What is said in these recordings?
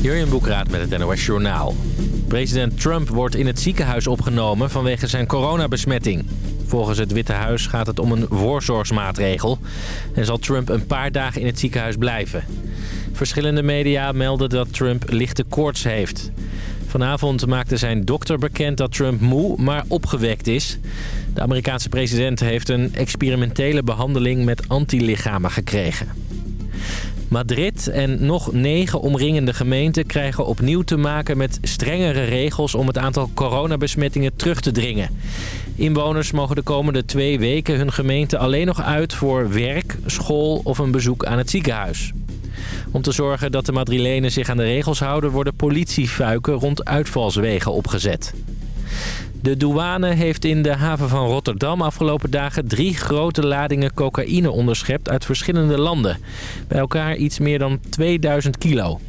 Jurjen Boekraat met het NOS Journaal. President Trump wordt in het ziekenhuis opgenomen vanwege zijn coronabesmetting. Volgens het Witte Huis gaat het om een voorzorgsmaatregel... en zal Trump een paar dagen in het ziekenhuis blijven. Verschillende media melden dat Trump lichte koorts heeft. Vanavond maakte zijn dokter bekend dat Trump moe, maar opgewekt is. De Amerikaanse president heeft een experimentele behandeling met antilichamen gekregen. Madrid en nog negen omringende gemeenten krijgen opnieuw te maken met strengere regels om het aantal coronabesmettingen terug te dringen. Inwoners mogen de komende twee weken hun gemeente alleen nog uit voor werk, school of een bezoek aan het ziekenhuis. Om te zorgen dat de Madrilenen zich aan de regels houden worden politiefuiken rond uitvalswegen opgezet. De douane heeft in de haven van Rotterdam afgelopen dagen drie grote ladingen cocaïne onderschept uit verschillende landen. Bij elkaar iets meer dan 2000 kilo.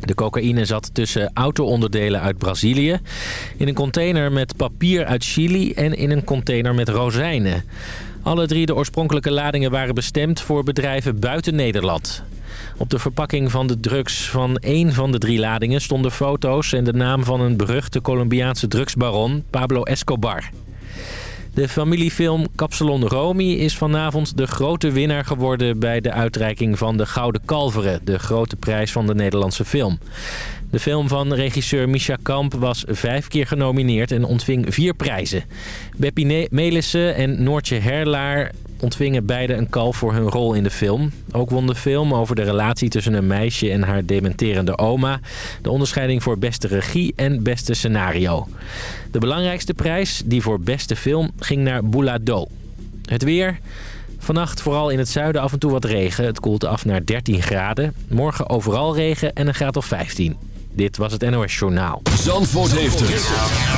De cocaïne zat tussen auto-onderdelen uit Brazilië, in een container met papier uit Chili en in een container met rozijnen. Alle drie de oorspronkelijke ladingen waren bestemd voor bedrijven buiten Nederland. Op de verpakking van de drugs van één van de drie ladingen stonden foto's en de naam van een beruchte Colombiaanse drugsbaron, Pablo Escobar. De familiefilm Capsalon Romy is vanavond de grote winnaar geworden bij de uitreiking van de Gouden Kalveren, de grote prijs van de Nederlandse film. De film van regisseur Misha Kamp was vijf keer genomineerd en ontving vier prijzen. Beppie Melissen en Noortje Herlaar ontvingen beide een kalf voor hun rol in de film. Ook won de film over de relatie tussen een meisje en haar dementerende oma... de onderscheiding voor beste regie en beste scenario. De belangrijkste prijs, die voor beste film, ging naar Boulado. Het weer... Vannacht vooral in het zuiden af en toe wat regen. Het koelt af naar 13 graden. Morgen overal regen en een graad of 15. Dit was het NOS Journaal. Zandvoort heeft het.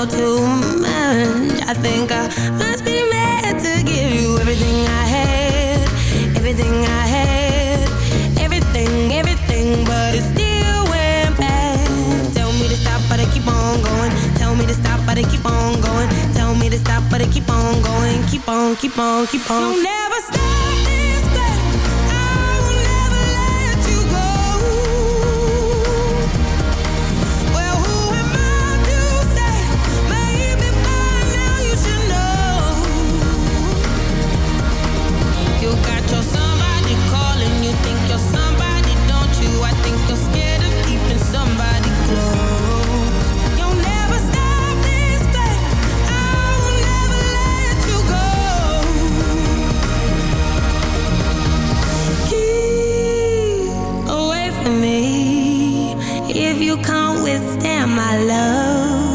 how to mend I think I must be mad to give you everything I had. Everything I had. Everything, everything But it still went bad. Tell me to stop but I keep on going. Tell me to stop but I keep on going. Tell me to stop but I keep on going. Keep on, keep on, keep on. if you can't withstand my love.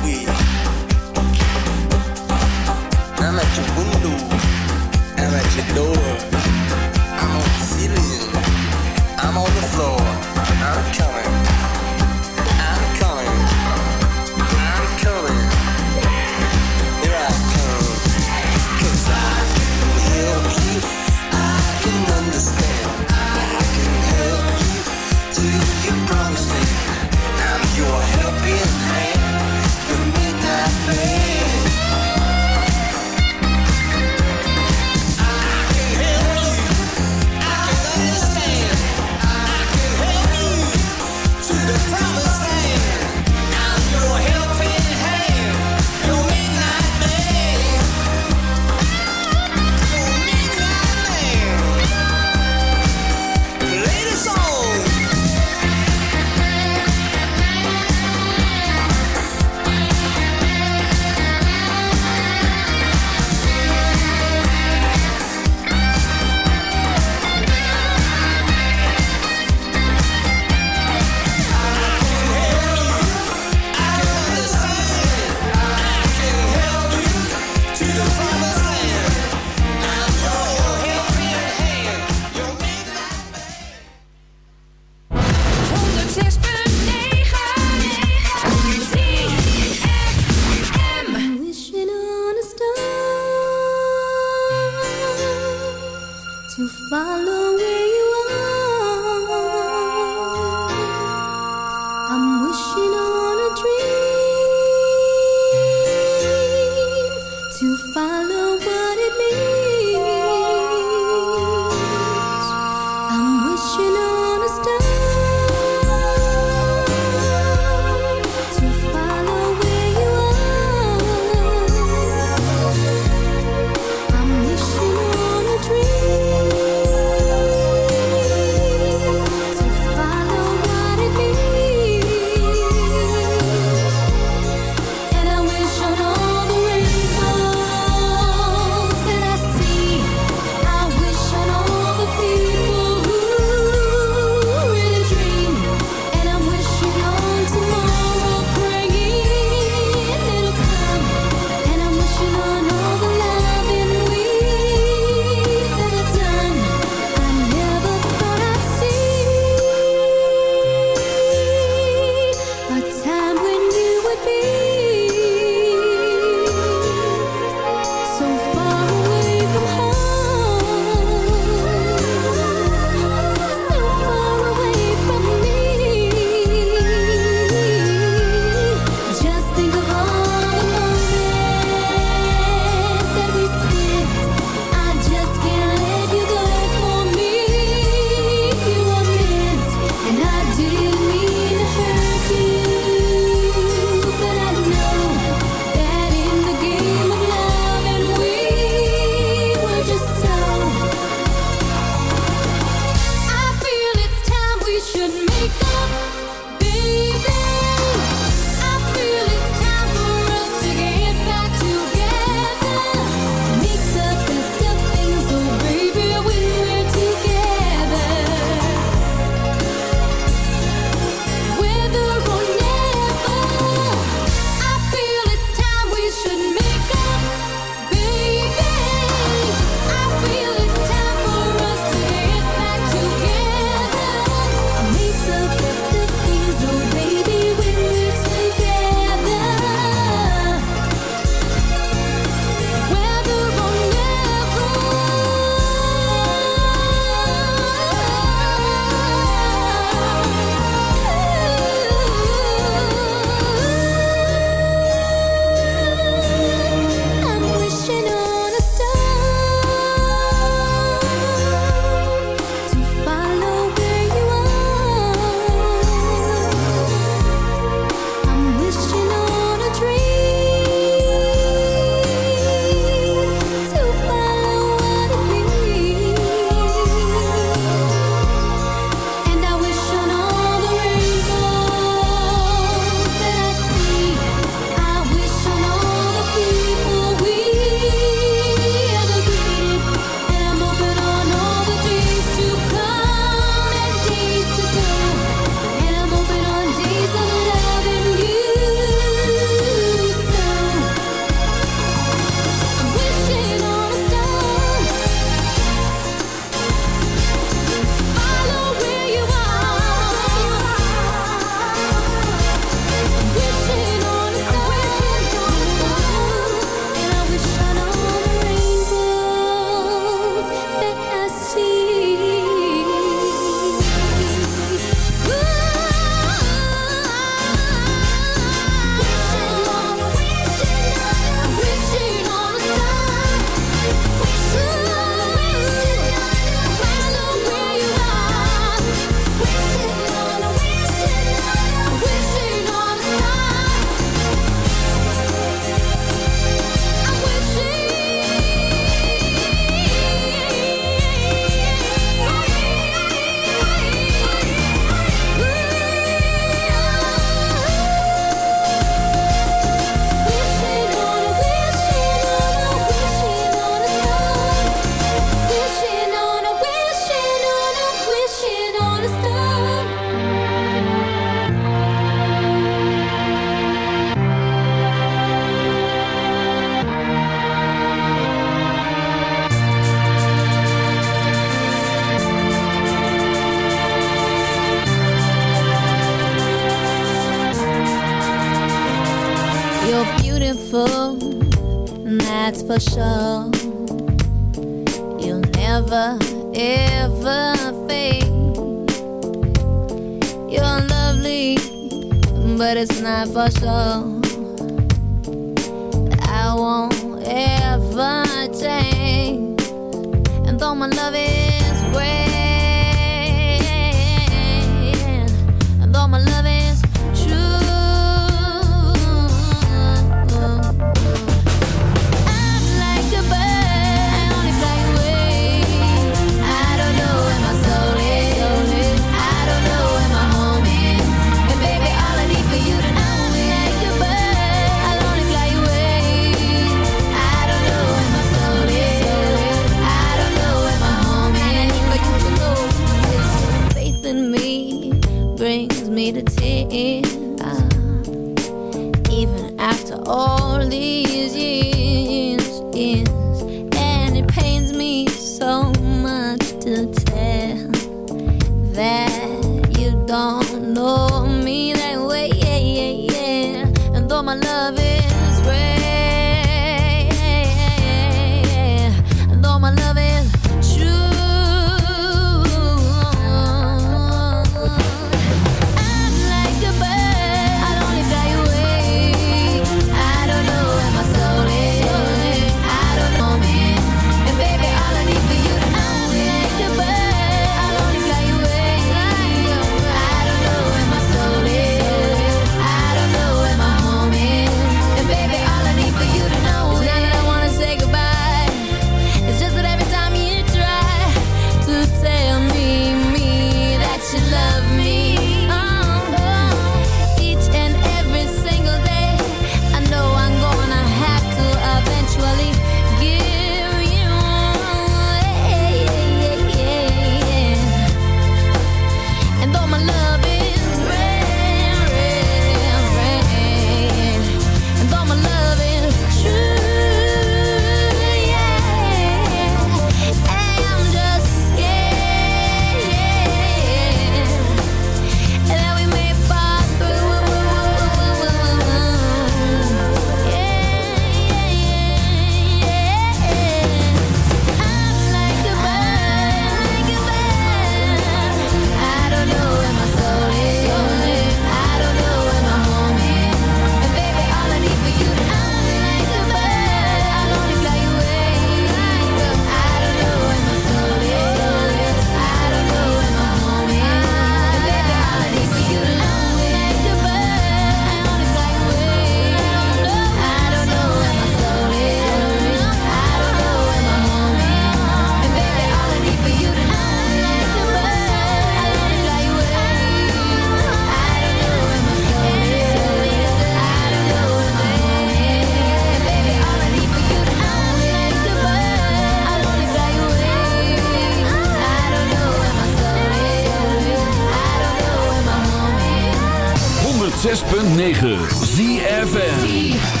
106.9 ZFN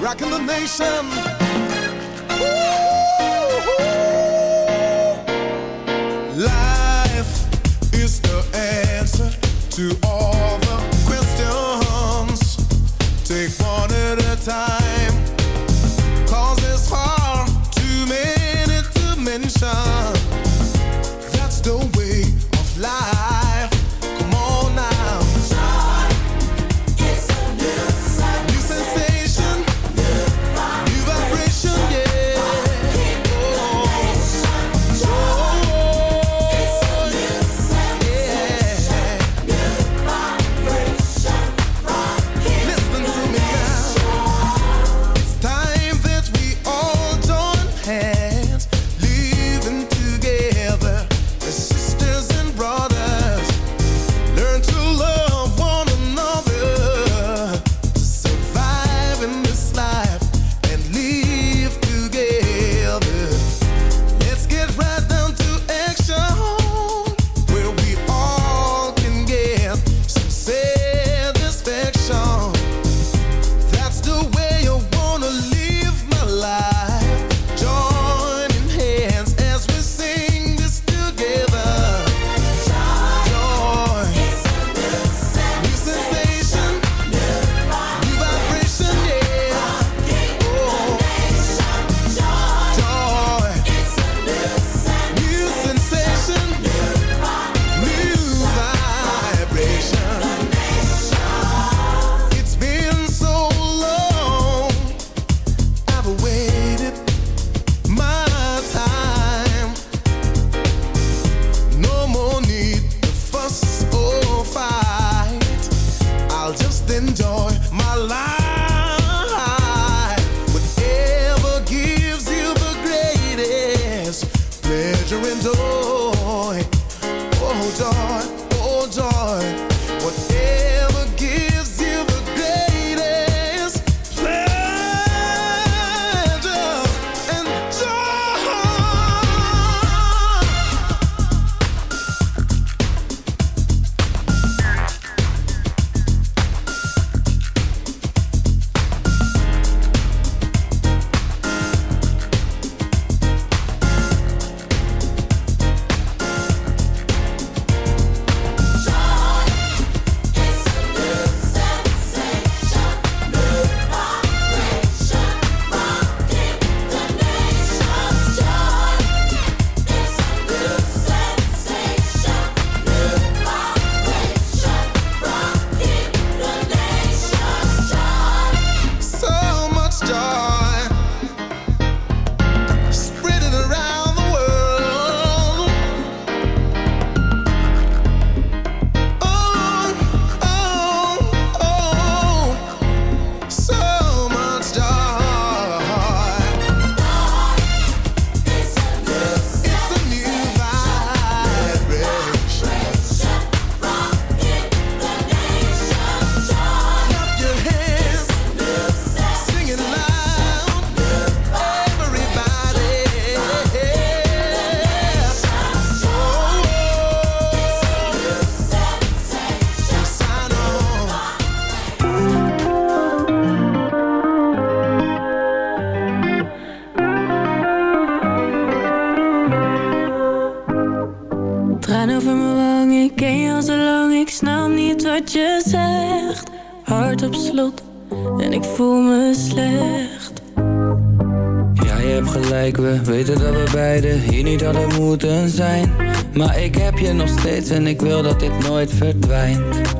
Rockin' the nation. Maar ik heb je nog steeds en ik wil dat dit nooit verdwijnt.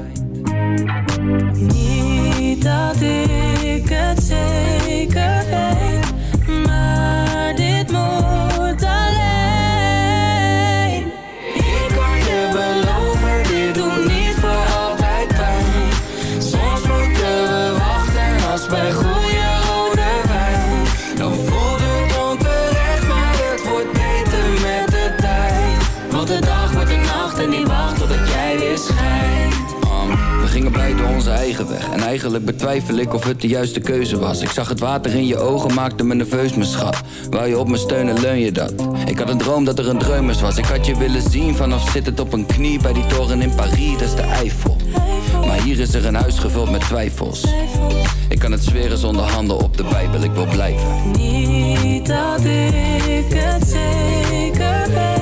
Eigenlijk betwijfel ik of het de juiste keuze was. Ik zag het water in je ogen, maakte me nerveus mijn schat. Wou je op me steunen, leun je dat? Ik had een droom dat er een dreumers was. Ik had je willen zien, vanaf zittend op een knie Bij die toren in Paris dat is de Eiffel. Maar hier is er een huis gevuld met twijfels. Ik kan het zweren zonder handen op de Bijbel Ik wil blijven. Niet dat ik het zeker weet.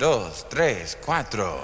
Dos, tres, cuatro.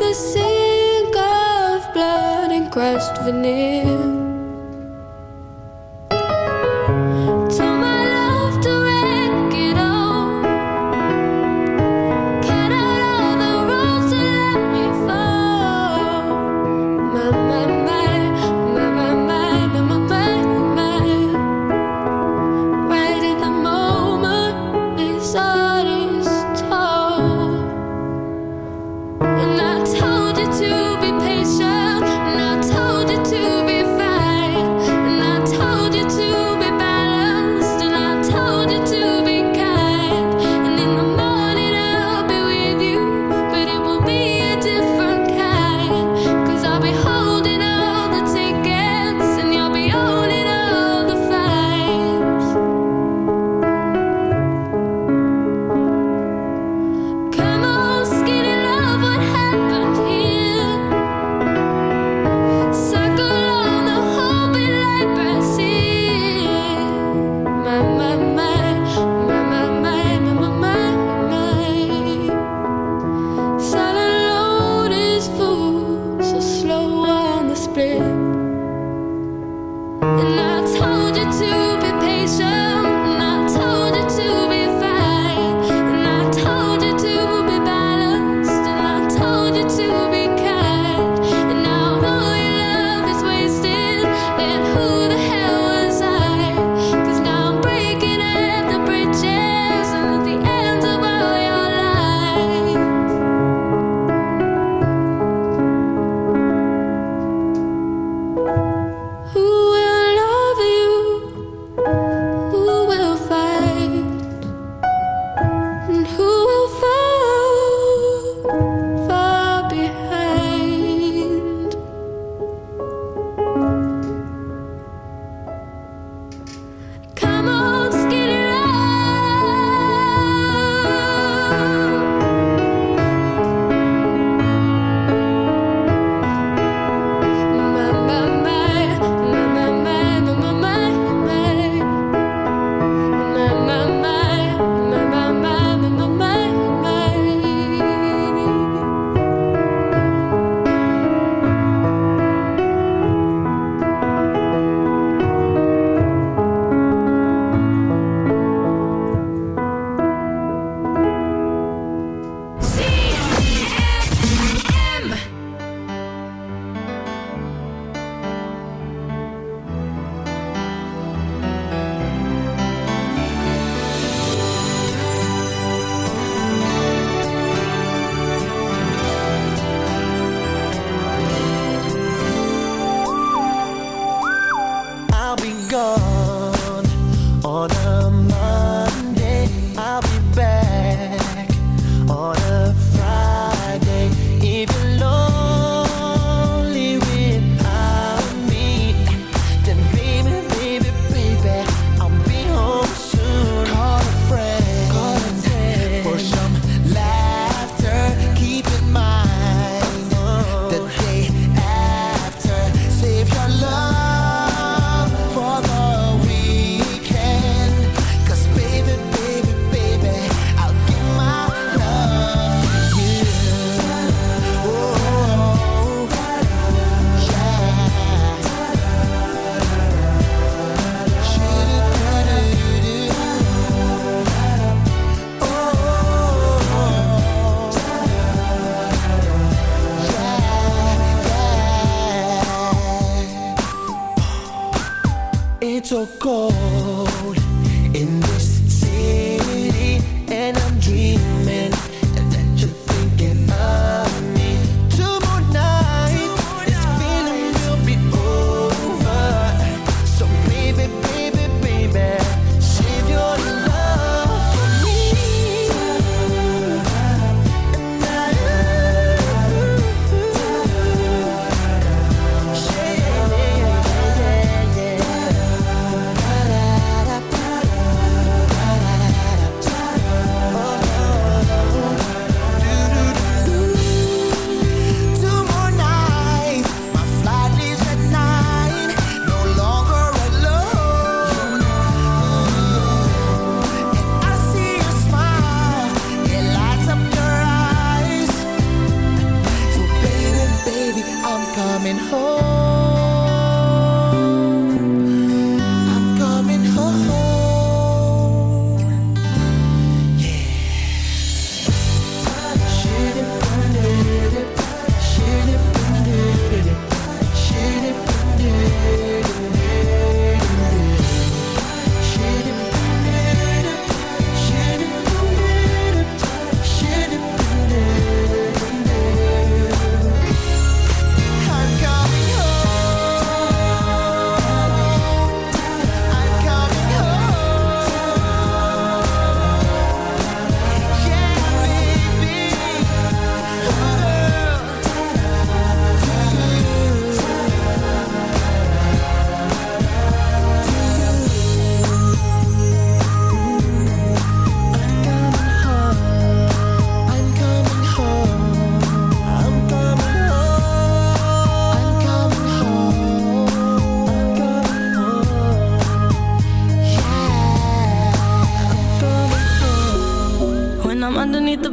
The sink of blood and crushed veneer.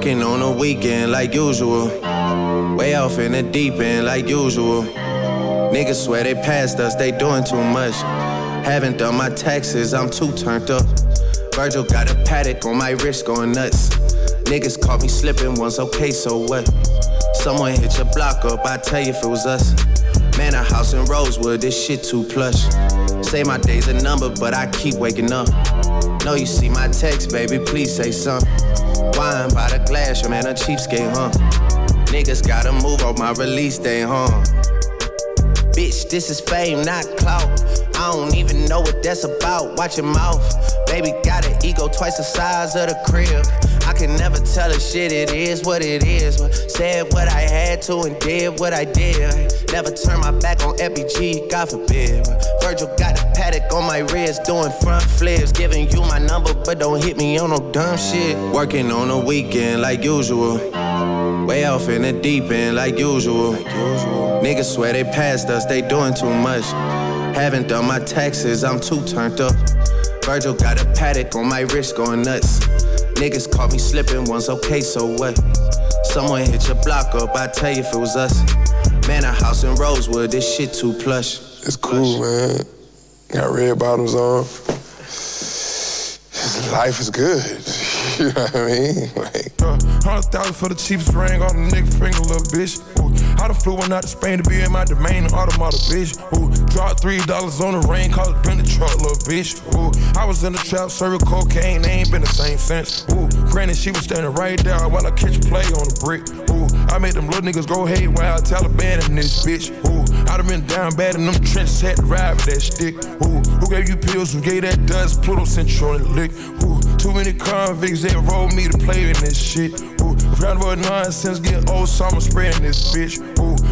Working on the weekend like usual. Way off in the deep end like usual. Niggas swear they passed us, they doing too much. Haven't done my taxes, I'm too turned up. Virgil got a Patek on my wrist going nuts. Niggas caught me slipping once, okay, so what? Someone hit your block up, I tell you if it was us. Man, a house in Rosewood, this shit too plush. Say my day's a number, but I keep waking up. Know you see my text, baby, please say something. Wine by the glass, your man a cheapskate, huh? Niggas gotta move on my release day, huh? Bitch, this is fame, not clout. I don't even know what that's about. Watch your mouth. Baby got an ego twice the size of the crib. Can never tell a shit, it is what it is. But said what I had to and did what I did. Never turn my back on FBG, God forbid. But Virgil got a Patek on my wrist, doing front flips. Giving you my number, but don't hit me on no dumb shit. Working on the weekend like usual. Way off in the deep end like usual. Niggas swear they passed us, they doing too much. Haven't done my taxes, I'm too turned up. Virgil got a Patek on my wrist going nuts. Niggas caught me slipping once, okay, so what? Someone hit your block up, I tell you if it was us. Man, a house in Rosewood, this shit too plush. It's cool, man. Got red bottoms on. Life is good. You know what I mean? Like, Uh, Hundred thousand for the cheapest ring on the nigga finger, little bitch. I done flew one out to Spain to be in my domain, an automata, bitch. Ooh, dropped three dollars on the rain, called it been the truck, little bitch. Ooh, I was in the trap, serving cocaine, they ain't been the same since. Ooh, granted, she was standing right there while I catch play on the brick. Ooh, I made them little niggas go haywire, Taliban in this bitch. Ooh, I done been down bad in them trenches, had to ride with that stick. Ooh, who gave you pills, who gave that dust, Pluto Central and lick. Ooh, too many convicts that rolled me to play in this shit. Ooh, round about nonsense, get old, so spreading this bitch.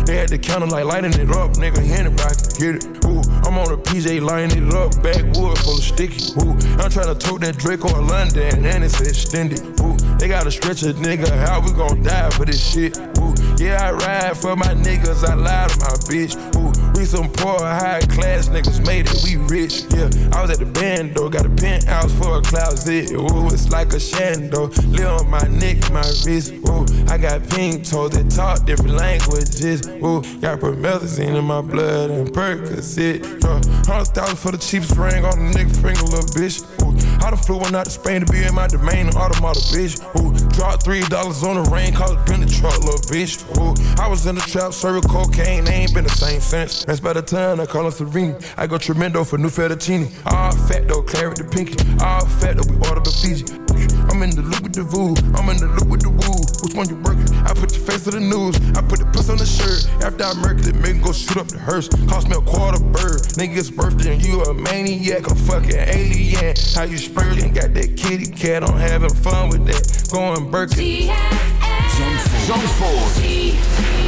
They had the counter like lighting it up, nigga, anybody can get it. Ooh, I'm on a PJ lining it up, backwood full of sticky. Ooh, I'm trying to tote that Draco or London, and it's extended. Ooh, they gotta stretch a nigga, how we gon' die for this shit? Ooh, yeah, I ride for my niggas, I lie to my bitch. Ooh, we some poor, high class niggas made it, we rich. Yeah, I was at the band though, got a penthouse for a closet. Ooh, it's like a shando, live on my neck, my wrist. Ooh, I got pink toes that talk different languages. Ooh, got promethazine in my blood and Percocet. Yeah, hundred thousand for the cheapest ring on the nigga finger, little bitch. I done flew one out to Spain to be in my domain, an automata, bitch. Ooh, dropped three dollars on the rain, called it been the truck, little bitch. Ooh, I was in the trap, serving cocaine, they ain't been the same since. That's by the time I call him Serene. I go tremendo for new fettuccine. All fat though, claret the pinky. All fat though, we order the Fiji. I'm in the loop with the voo, I'm in the loop with the woo. Which one you working? I put your face to the news, I put the puss on the shirt. After I murked it, make go shoot up the hearse. Cost me a quarter bird. Nigga's birthday and you a maniac, a fucking alien. How you spurting? Got that kitty cat, I'm having fun with that. Going Birkin. Zandvoort. When